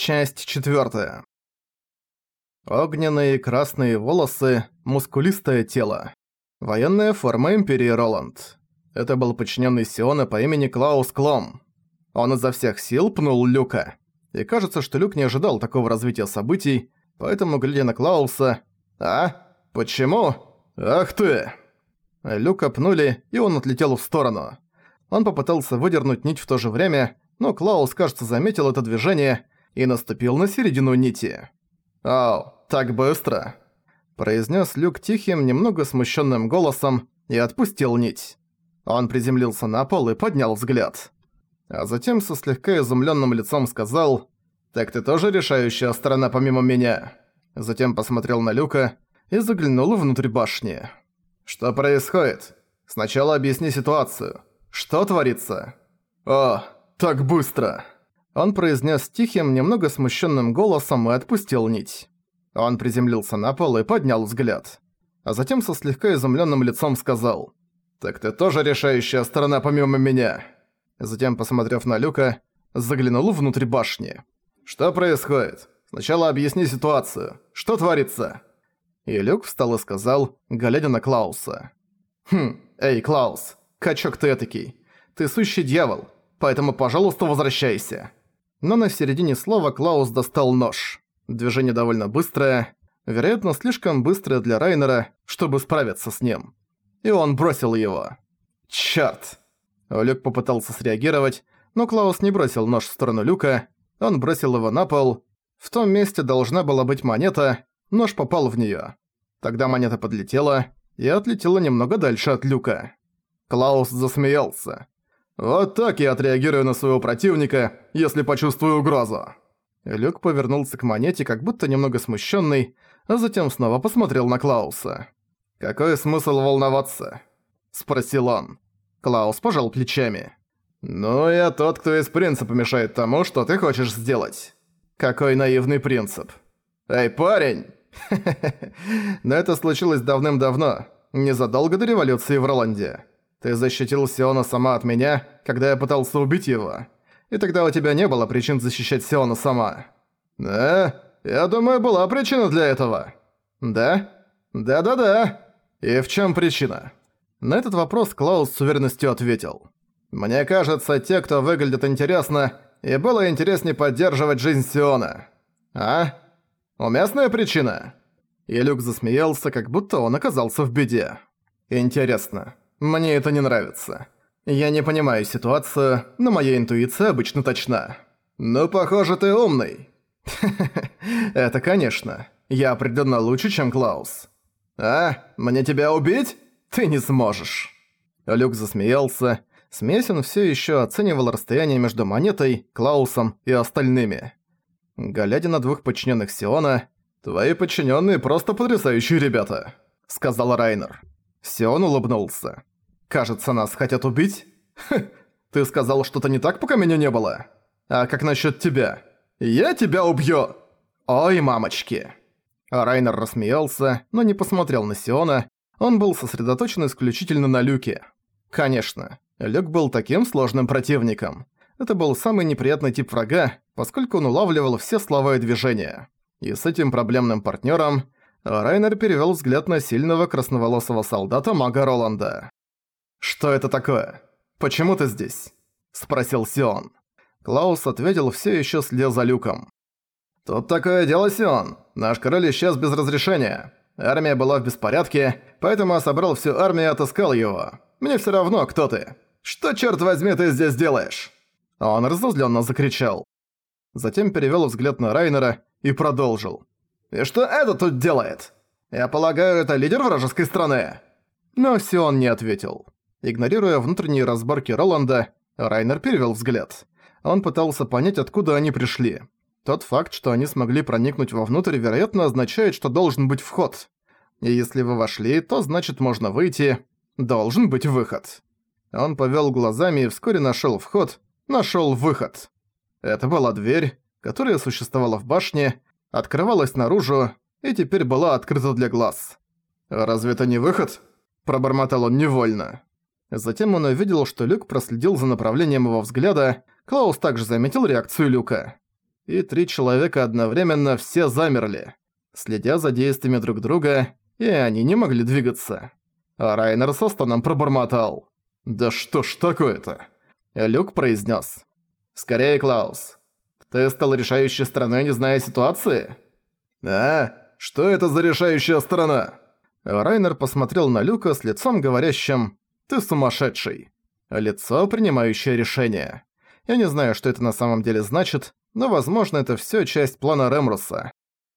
Часть четвертая. Огненные красные волосы, мускулистое тело. Военная форма Империи Роланд. Это был подчиненный Сиона по имени Клаус Клом. Он изо всех сил пнул Люка. И кажется, что Люк не ожидал такого развития событий, поэтому, глядя на Клауса... «А? Почему? Ах ты!» Люка пнули, и он отлетел в сторону. Он попытался выдернуть нить в то же время, но Клаус, кажется, заметил это движение и наступил на середину нити. «Ау, так быстро!» произнес Люк тихим, немного смущенным голосом и отпустил нить. Он приземлился на пол и поднял взгляд. А затем со слегка изумленным лицом сказал «Так ты тоже решающая сторона помимо меня?» Затем посмотрел на Люка и заглянул внутрь башни. «Что происходит? Сначала объясни ситуацию. Что творится?» «О, так быстро!» Он произнес тихим, немного смущенным голосом и отпустил нить. Он приземлился на пол и поднял взгляд. А затем со слегка изумленным лицом сказал «Так ты тоже решающая сторона помимо меня?» Затем, посмотрев на Люка, заглянул внутрь башни. «Что происходит? Сначала объясни ситуацию. Что творится?» И Люк встал и сказал, глядя на Клауса. «Хм, эй, Клаус, качок ты этакий. Ты сущий дьявол, поэтому, пожалуйста, возвращайся» но на середине слова Клаус достал нож. Движение довольно быстрое, вероятно, слишком быстрое для Райнера, чтобы справиться с ним. И он бросил его. «Чёрт!» Люк попытался среагировать, но Клаус не бросил нож в сторону Люка, он бросил его на пол. В том месте должна была быть монета, нож попал в неё. Тогда монета подлетела и отлетела немного дальше от Люка. Клаус засмеялся. «Вот так я отреагирую на своего противника, если почувствую угрозу». Люк повернулся к монете, как будто немного смущенный, а затем снова посмотрел на Клауса. «Какой смысл волноваться?» – спросил он. Клаус пожал плечами. «Ну, я тот, кто из принципа мешает тому, что ты хочешь сделать. Какой наивный принцип. Эй, парень!» Но это случилось давным-давно, незадолго до революции в Роланде. Ты защитил Сиона сама от меня, когда я пытался убить его. И тогда у тебя не было причин защищать Сиона сама. Да? Я думаю, была причина для этого. Да? Да-да-да. И в чем причина? На этот вопрос Клаус с уверенностью ответил. Мне кажется, те, кто выглядит интересно, и было интереснее поддерживать жизнь Сиона. А? Уместная причина? И Люк засмеялся, как будто он оказался в беде. Интересно. Мне это не нравится. Я не понимаю ситуацию, но моя интуиция обычно точна. Ну, похоже, ты умный. Это, конечно. Я определенно лучше, чем Клаус. А, мне тебя убить? Ты не сможешь. Люк засмеялся. Смесин все еще оценивал расстояние между монетой, Клаусом и остальными. Глядя на двух подчиненных Сиона, «Твои подчиненные просто потрясающие ребята», — сказал Райнер. Сион улыбнулся. «Кажется, нас хотят убить?» «Хм, ты сказал что-то не так, пока меня не было? А как насчет тебя? Я тебя убью!» «Ой, мамочки!» Райнер рассмеялся, но не посмотрел на Сиона, он был сосредоточен исключительно на Люке. Конечно, Люк был таким сложным противником. Это был самый неприятный тип врага, поскольку он улавливал все слова и движения. И с этим проблемным партнером Райнер перевел взгляд на сильного красноволосого солдата мага Роланда. «Что это такое? Почему ты здесь?» – спросил Сион. Клаус ответил все еще следя за люком. «Тут такое дело, Сион. Наш король исчез без разрешения. Армия была в беспорядке, поэтому я собрал всю армию и отыскал его. Мне все равно, кто ты. Что, черт возьми, ты здесь делаешь?» Он разозленно закричал. Затем перевел взгляд на Райнера и продолжил. «И что это тут делает? Я полагаю, это лидер вражеской страны?» Но Сион не ответил. Игнорируя внутренние разборки Роланда, Райнер перевел взгляд. Он пытался понять, откуда они пришли. Тот факт, что они смогли проникнуть вовнутрь, вероятно, означает, что должен быть вход. И если вы вошли, то значит можно выйти. Должен быть выход. Он повел глазами и вскоре нашел вход, нашел выход. Это была дверь, которая существовала в башне, открывалась наружу и теперь была открыта для глаз. «Разве это не выход?» – пробормотал он невольно. Затем он увидел, что Люк проследил за направлением его взгляда, Клаус также заметил реакцию Люка. и три человека одновременно все замерли, следя за действиями друг друга, и они не могли двигаться. А Райнер со стоном пробормотал. «Да что ж такое-то?» Люк произнес: «Скорее, Клаус. Ты стал решающей стороной, не зная ситуации?» «А? Что это за решающая сторона?» Райнер посмотрел на Люка с лицом говорящим «Ты сумасшедший». Лицо, принимающее решение. Я не знаю, что это на самом деле значит, но, возможно, это всё часть плана Ремруса.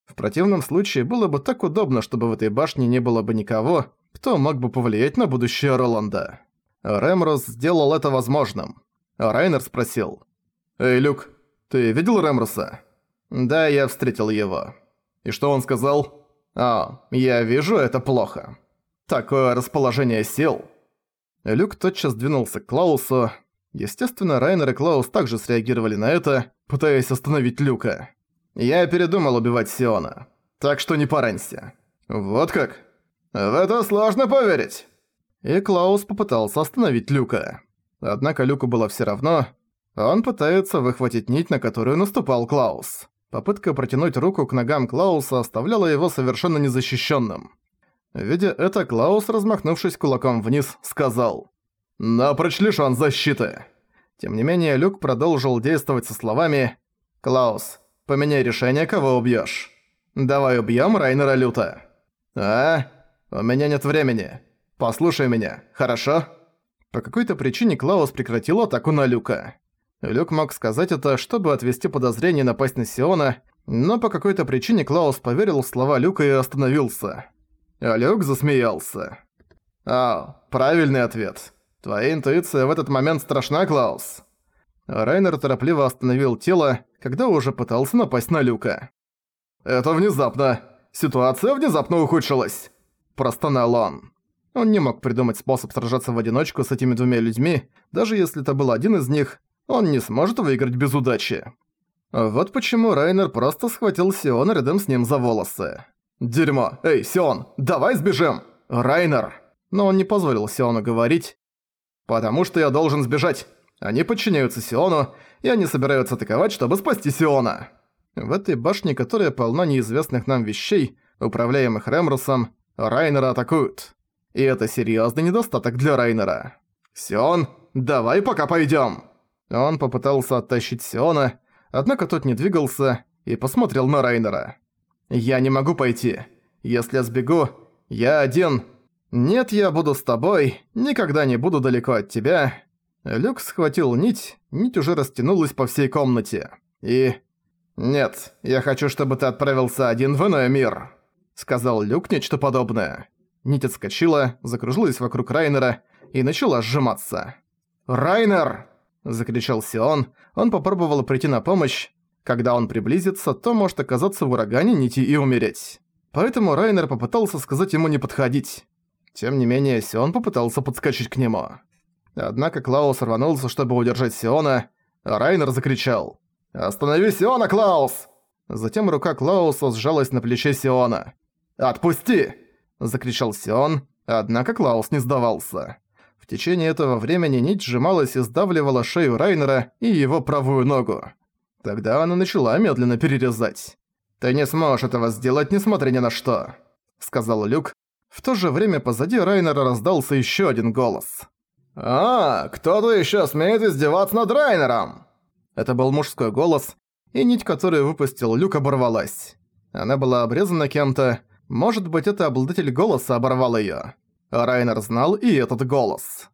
В противном случае было бы так удобно, чтобы в этой башне не было бы никого, кто мог бы повлиять на будущее Роланда. Ремрус сделал это возможным. Райнер спросил. «Эй, Люк, ты видел Ремруса?» «Да, я встретил его». «И что он сказал?» «А, я вижу, это плохо. Такое расположение сил». Люк тотчас двинулся к Клаусу. Естественно, Райнер и Клаус также среагировали на это, пытаясь остановить Люка. «Я передумал убивать Сиона. Так что не поранься». «Вот как?» «В это сложно поверить!» И Клаус попытался остановить Люка. Однако Люку было всё равно. Он пытается выхватить нить, на которую наступал Клаус. Попытка протянуть руку к ногам Клауса оставляла его совершенно незащищенным. Видя это, Клаус, размахнувшись кулаком вниз, сказал «Напрочь лишён защиты». Тем не менее, Люк продолжил действовать со словами «Клаус, поменяй решение, кого убьёшь. Давай убьём Райнера Люта». «А? У меня нет времени. Послушай меня, хорошо?» По какой-то причине Клаус прекратил атаку на Люка. Люк мог сказать это, чтобы отвести подозрение напасть на Сиона, но по какой-то причине Клаус поверил в слова Люка и остановился. А Люк засмеялся. «А, правильный ответ. Твоя интуиция в этот момент страшна, Клаус». Райнер торопливо остановил тело, когда уже пытался напасть на Люка. «Это внезапно. Ситуация внезапно ухудшилась», – простонал он. Он не мог придумать способ сражаться в одиночку с этими двумя людьми, даже если это был один из них, он не сможет выиграть без удачи. Вот почему Райнер просто схватил Сиона рядом с ним за волосы. «Дерьмо! Эй, Сион, давай сбежим! Райнер!» Но он не позволил Сиону говорить. «Потому что я должен сбежать. Они подчиняются Сиону, и они собираются атаковать, чтобы спасти Сиона». В этой башне, которая полна неизвестных нам вещей, управляемых Ремрусом, Райнера атакуют. И это серьёзный недостаток для Райнера. «Сион, давай пока пойдём!» Он попытался оттащить Сиона, однако тот не двигался и посмотрел на Райнера. «Я не могу пойти. Если я сбегу, я один. Нет, я буду с тобой, никогда не буду далеко от тебя». Люк схватил нить, нить уже растянулась по всей комнате. И... «Нет, я хочу, чтобы ты отправился один в иной мир», — сказал Люк нечто подобное. Нить отскочила, закружилась вокруг Райнера и начала сжиматься. «Райнер!» – закричал Сион. Он попробовал прийти на помощь. Когда он приблизится, то может оказаться в урагане нити и умереть. Поэтому Райнер попытался сказать ему не подходить. Тем не менее, Сион попытался подскочить к нему. Однако Клаус рванулся, чтобы удержать Сиона, Райнер закричал. «Останови Сиона, Клаус!» Затем рука Клауса сжалась на плече Сиона. «Отпусти!» – закричал Сион, однако Клаус не сдавался. Течение этого времени нить сжималась и сдавливала шею Райнера и его правую ногу. Тогда она начала медленно перерезать. «Ты не сможешь этого сделать, несмотря ни на что», — сказал Люк. В то же время позади Райнера раздался еще один голос. «А, кто-то еще смеет издеваться над Райнером!» Это был мужской голос, и нить, которую выпустил Люк, оборвалась. Она была обрезана кем-то, может быть, это обладатель голоса оборвал её. Райнер знал и этот голос.